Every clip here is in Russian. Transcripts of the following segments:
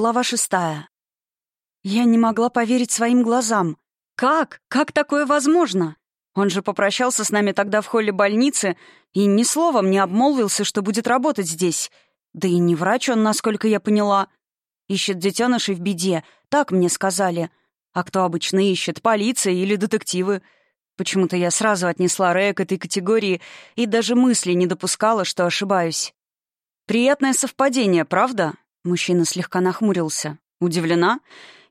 Глава шестая. Я не могла поверить своим глазам. Как? Как такое возможно? Он же попрощался с нами тогда в холле больницы и ни словом не обмолвился, что будет работать здесь. Да и не врач он, насколько я поняла. Ищет детенышей в беде, так мне сказали. А кто обычно ищет? Полиция или детективы? Почему-то я сразу отнесла Рэя к этой категории и даже мысли не допускала, что ошибаюсь. Приятное совпадение, правда? Мужчина слегка нахмурился. «Удивлена?»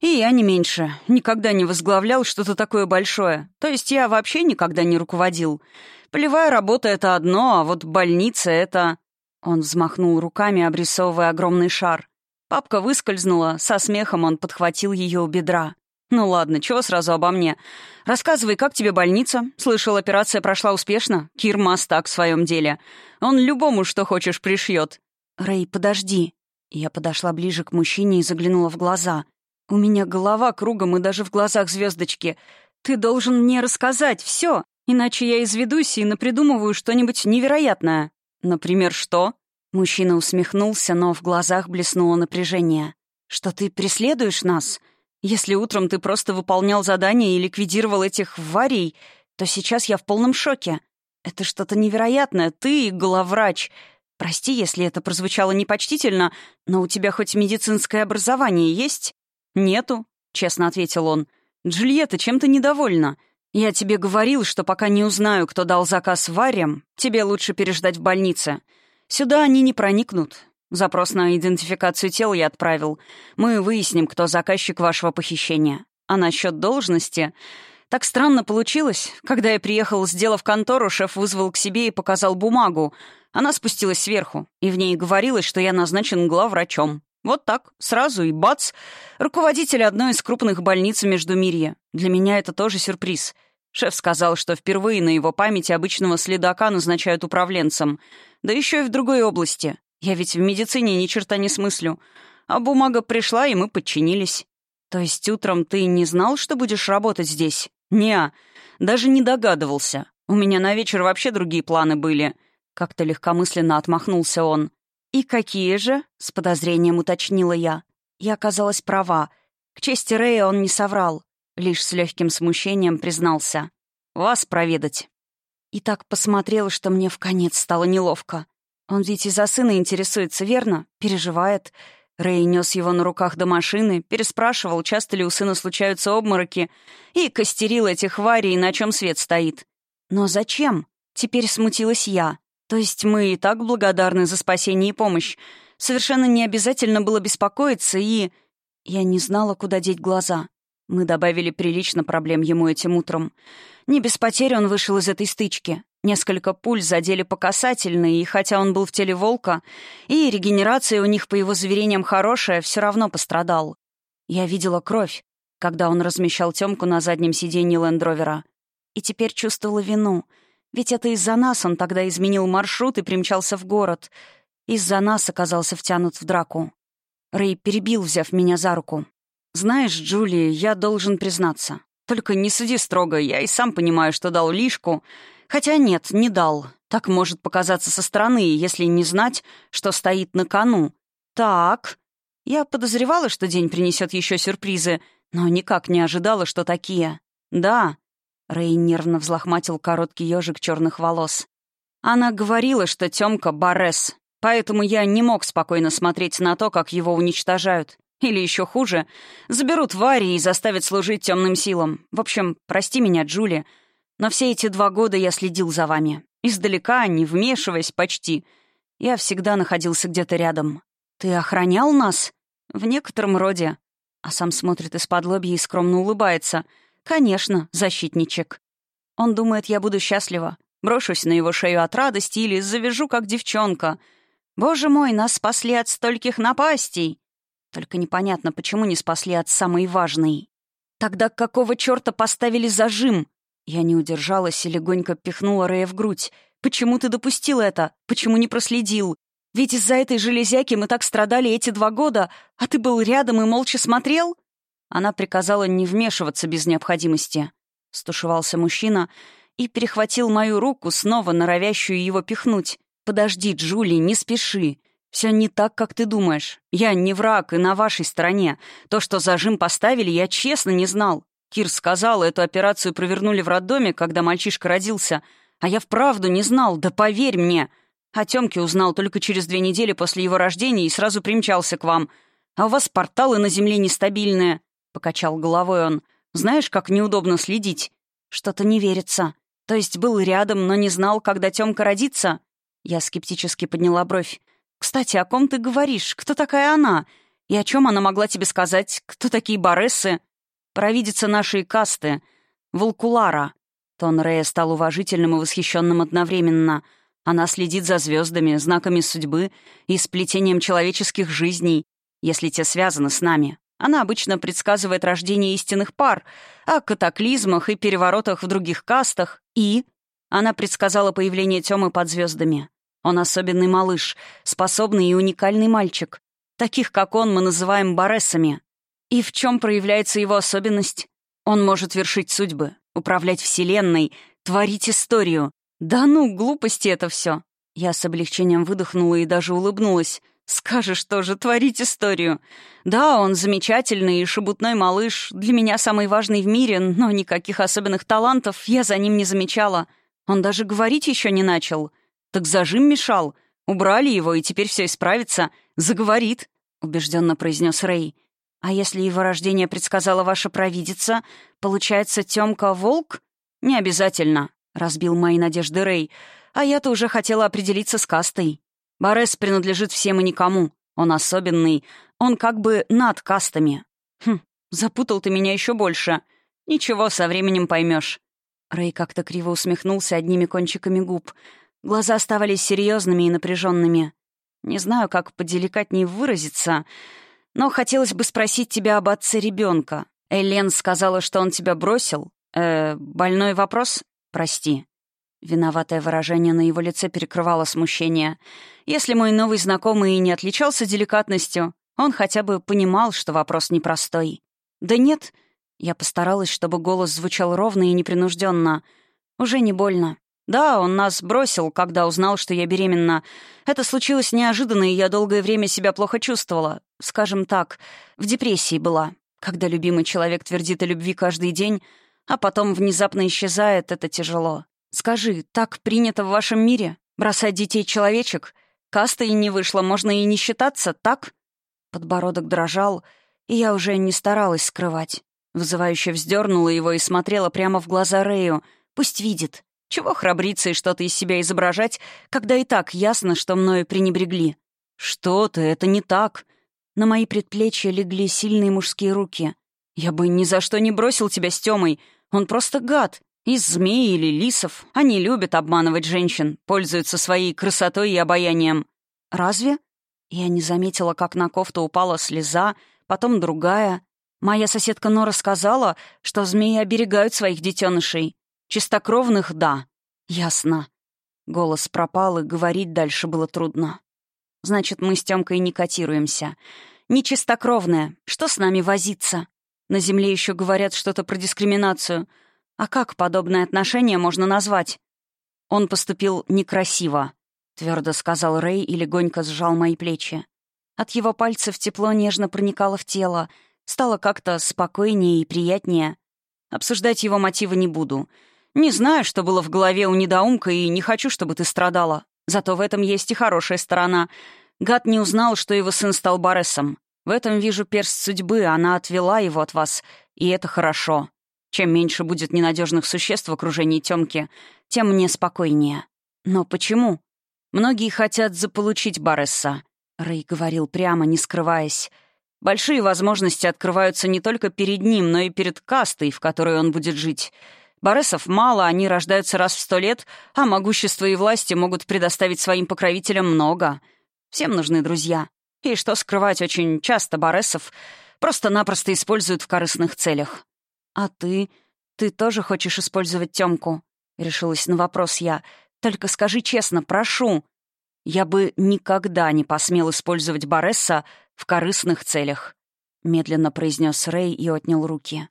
«И я не меньше. Никогда не возглавлял что-то такое большое. То есть я вообще никогда не руководил. Полевая работа — это одно, а вот больница — это...» Он взмахнул руками, обрисовывая огромный шар. Папка выскользнула, со смехом он подхватил ее у бедра. «Ну ладно, чего сразу обо мне? Рассказывай, как тебе больница? Слышал, операция прошла успешно? Кир мастак в своем деле. Он любому, что хочешь, пришьет». «Рэй, подожди». Я подошла ближе к мужчине и заглянула в глаза. «У меня голова кругом и даже в глазах звездочки. Ты должен мне рассказать все, иначе я изведусь и напридумываю что-нибудь невероятное». «Например, что?» Мужчина усмехнулся, но в глазах блеснуло напряжение. «Что ты преследуешь нас? Если утром ты просто выполнял задание и ликвидировал этих варий, то сейчас я в полном шоке. Это что-то невероятное. Ты главврач. Прости, если это прозвучало непочтительно, но у тебя хоть медицинское образование есть? Нету, честно ответил он. Джульетта чем-то недовольна. Я тебе говорил, что пока не узнаю, кто дал заказ Варям, тебе лучше переждать в больнице. Сюда они не проникнут. Запрос на идентификацию тел я отправил. Мы выясним, кто заказчик вашего похищения. А насчет должности... Так странно получилось. Когда я приехал, сделав контору, шеф вызвал к себе и показал бумагу. Она спустилась сверху, и в ней говорилось, что я назначен главврачом. Вот так, сразу и бац, руководитель одной из крупных больниц Междумирья. Для меня это тоже сюрприз. Шеф сказал, что впервые на его памяти обычного следака назначают управленцем. Да еще и в другой области. Я ведь в медицине ни черта не смыслю. А бумага пришла, и мы подчинились. То есть утром ты не знал, что будешь работать здесь? Неа, даже не догадывался. У меня на вечер вообще другие планы были — как-то легкомысленно отмахнулся он. «И какие же?» — с подозрением уточнила я. Я оказалась права. К чести Рэя он не соврал. Лишь с легким смущением признался. «Вас проведать». И так посмотрел, что мне в конец стало неловко. Он ведь за сына интересуется, верно? Переживает. Рэй нес его на руках до машины, переспрашивал, часто ли у сына случаются обмороки, и костерил этих варий, на чем свет стоит. Но зачем? Теперь смутилась я. То есть мы и так благодарны за спасение и помощь. Совершенно не обязательно было беспокоиться, и... Я не знала, куда деть глаза. Мы добавили прилично проблем ему этим утром. Не без потерь он вышел из этой стычки. Несколько пуль задели по касательной, и хотя он был в теле волка, и регенерация у них, по его заверениям, хорошая, все равно пострадал. Я видела кровь, когда он размещал Тёмку на заднем сиденье Лендровера. И теперь чувствовала вину — ведь это из-за нас он тогда изменил маршрут и примчался в город. Из-за нас оказался втянут в драку. Рэй перебил, взяв меня за руку. «Знаешь, Джули, я должен признаться. Только не суди строго, я и сам понимаю, что дал лишку. Хотя нет, не дал. Так может показаться со стороны, если не знать, что стоит на кону. Так. Я подозревала, что день принесет еще сюрпризы, но никак не ожидала, что такие. Да, Рэй нервно взлохматил короткий ежик черных волос. «Она говорила, что Тёмка — Борес, поэтому я не мог спокойно смотреть на то, как его уничтожают. Или еще хуже, заберут Вари и заставят служить темным силам. В общем, прости меня, Джули, но все эти два года я следил за вами. Издалека, не вмешиваясь почти. Я всегда находился где-то рядом. Ты охранял нас? В некотором роде. А сам смотрит из-под лобья и скромно улыбается — «Конечно, защитничек. Он думает, я буду счастлива. Брошусь на его шею от радости или завяжу, как девчонка. Боже мой, нас спасли от стольких напастей!» Только непонятно, почему не спасли от самой важной. «Тогда какого черта поставили зажим?» Я не удержалась и легонько пихнула Рэя в грудь. «Почему ты допустил это? Почему не проследил? Ведь из-за этой железяки мы так страдали эти два года, а ты был рядом и молча смотрел?» Она приказала не вмешиваться без необходимости. Стушевался мужчина и перехватил мою руку, снова норовящую его пихнуть. «Подожди, Джули, не спеши. Все не так, как ты думаешь. Я не враг и на вашей стороне. То, что зажим поставили, я честно не знал. Кир сказал, эту операцию провернули в роддоме, когда мальчишка родился. А я вправду не знал, да поверь мне. О Тёмке узнал только через две недели после его рождения и сразу примчался к вам. А у вас порталы на земле нестабильные. Покачал головой он. «Знаешь, как неудобно следить?» «Что-то не верится. То есть был рядом, но не знал, когда Тёмка родится?» Я скептически подняла бровь. «Кстати, о ком ты говоришь? Кто такая она? И о чем она могла тебе сказать? Кто такие барессы?» «Провидица нашей касты. Волкулара». Тон Рея стал уважительным и восхищенным одновременно. Она следит за звездами, знаками судьбы и сплетением человеческих жизней, если те связаны с нами. Она обычно предсказывает рождение истинных пар, о катаклизмах и переворотах в других кастах, и... Она предсказала появление Тёмы под звездами. Он особенный малыш, способный и уникальный мальчик. Таких, как он, мы называем баресами. И в чем проявляется его особенность? Он может вершить судьбы, управлять вселенной, творить историю. Да ну, глупости это все. Я с облегчением выдохнула и даже улыбнулась — «Скажешь же, творить историю. Да, он замечательный и шебутной малыш, для меня самый важный в мире, но никаких особенных талантов я за ним не замечала. Он даже говорить еще не начал. Так зажим мешал. Убрали его, и теперь все исправится. Заговорит», — убежденно произнес Рэй. «А если его рождение предсказала ваша провидица, получается, Тёмка — волк?» «Не обязательно», — разбил мои надежды Рэй. «А я-то уже хотела определиться с кастой». Борес принадлежит всем и никому. Он особенный. Он как бы над кастами. Хм, запутал ты меня еще больше. Ничего, со временем поймешь. Рэй как-то криво усмехнулся одними кончиками губ. Глаза оставались серьезными и напряженными. Не знаю, как поделикатнее выразиться, но хотелось бы спросить тебя об отце ребенка. Элен сказала, что он тебя бросил. Э, больной вопрос? Прости. Виноватое выражение на его лице перекрывало смущение. Если мой новый знакомый и не отличался деликатностью, он хотя бы понимал, что вопрос непростой. «Да нет». Я постаралась, чтобы голос звучал ровно и непринужденно. «Уже не больно. Да, он нас бросил, когда узнал, что я беременна. Это случилось неожиданно, и я долгое время себя плохо чувствовала. Скажем так, в депрессии была. Когда любимый человек твердит о любви каждый день, а потом внезапно исчезает, это тяжело. Скажи, так принято в вашем мире? Бросать детей-человечек? и не вышло, можно и не считаться, так?» Подбородок дрожал, и я уже не старалась скрывать. Вызывающе вздернула его и смотрела прямо в глаза Рэю. «Пусть видит. Чего храбриться и что-то из себя изображать, когда и так ясно, что мною пренебрегли?» «Что ты? Это не так!» На мои предплечья легли сильные мужские руки. «Я бы ни за что не бросил тебя с Тёмой. Он просто гад. Из змей или лисов. Они любят обманывать женщин, пользуются своей красотой и обаянием. Разве? Я не заметила, как на кофту упала слеза, потом другая. Моя соседка Нора сказала, что змеи оберегают своих детенышей. Чистокровных — да. Ясно. Голос пропал, и говорить дальше было трудно. Значит, мы с Тёмкой не котируемся. Нечистокровная. Что с нами возиться? На земле еще говорят что-то про дискриминацию — а как подобное отношение можно назвать? Он поступил некрасиво, твердо сказал Рэй и легонько сжал мои плечи. От его пальцев тепло нежно проникало в тело, стало как-то спокойнее и приятнее. Обсуждать его мотивы не буду. Не знаю, что было в голове у недоумка, и не хочу, чтобы ты страдала. Зато в этом есть и хорошая сторона. Гад не узнал, что его сын стал Баресом. В этом вижу перст судьбы, она отвела его от вас, и это хорошо. Чем меньше будет ненадежных существ в окружении Тёмки, тем мне спокойнее. Но почему? Многие хотят заполучить Баресса. Рэй говорил прямо, не скрываясь. Большие возможности открываются не только перед ним, но и перед кастой, в которой он будет жить. Баресов мало, они рождаются раз в сто лет, а могущество и власти могут предоставить своим покровителям много. Всем нужны друзья. И что скрывать, очень часто Баресов просто-напросто используют в корыстных целях. «А ты? Ты тоже хочешь использовать Тёмку?» — решилась на вопрос я. «Только скажи честно, прошу!» «Я бы никогда не посмел использовать Боресса в корыстных целях», — медленно произнес Рэй и отнял руки.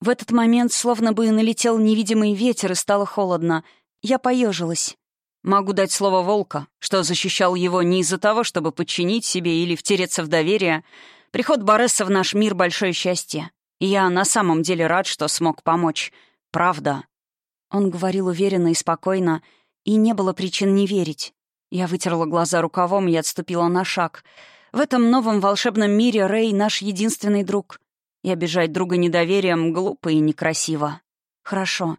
В этот момент словно бы налетел невидимый ветер и стало холодно. Я поежилась. «Могу дать слово Волка, что защищал его не из-за того, чтобы подчинить себе или втереться в доверие. Приход Боресса в наш мир — большое счастье. Я на самом деле рад, что смог помочь. Правда». Он говорил уверенно и спокойно, и не было причин не верить. Я вытерла глаза рукавом и отступила на шаг. В этом новом волшебном мире Рэй — наш единственный друг. И обижать друга недоверием глупо и некрасиво. «Хорошо.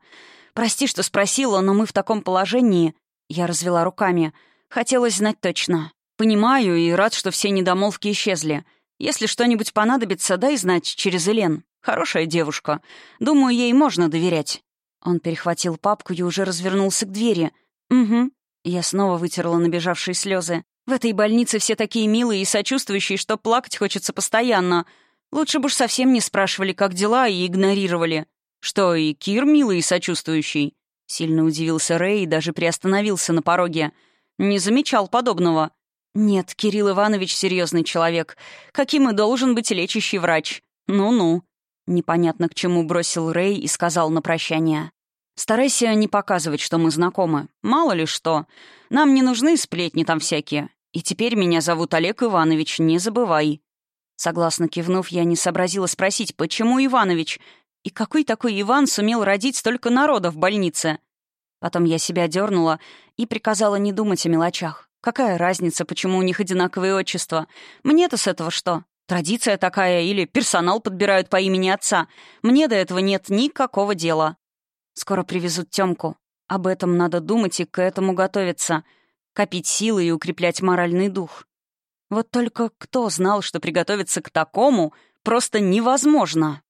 Прости, что спросила, но мы в таком положении...» Я развела руками. «Хотелось знать точно. Понимаю и рад, что все недомолвки исчезли. Если что-нибудь понадобится, дай знать через Элен». Хорошая девушка. Думаю, ей можно доверять». Он перехватил папку и уже развернулся к двери. «Угу». Я снова вытерла набежавшие слезы. «В этой больнице все такие милые и сочувствующие, что плакать хочется постоянно. Лучше бы уж совсем не спрашивали, как дела, и игнорировали. Что, и Кир милый и сочувствующий?» Сильно удивился Рэй и даже приостановился на пороге. «Не замечал подобного». «Нет, Кирилл Иванович — серьезный человек. Каким и должен быть лечащий врач. Ну-ну». Непонятно к чему бросил Рэй и сказал на прощание. «Старайся не показывать, что мы знакомы. Мало ли что. Нам не нужны сплетни там всякие. И теперь меня зовут Олег Иванович, не забывай». Согласно кивнув, я не сообразила спросить, почему Иванович? И какой такой Иван сумел родить столько народа в больнице? Потом я себя дернула и приказала не думать о мелочах. Какая разница, почему у них одинаковые отчества? Мне-то с этого что? Традиция такая или персонал подбирают по имени отца. Мне до этого нет никакого дела. Скоро привезут Тёмку. Об этом надо думать и к этому готовиться. Копить силы и укреплять моральный дух. Вот только кто знал, что приготовиться к такому просто невозможно?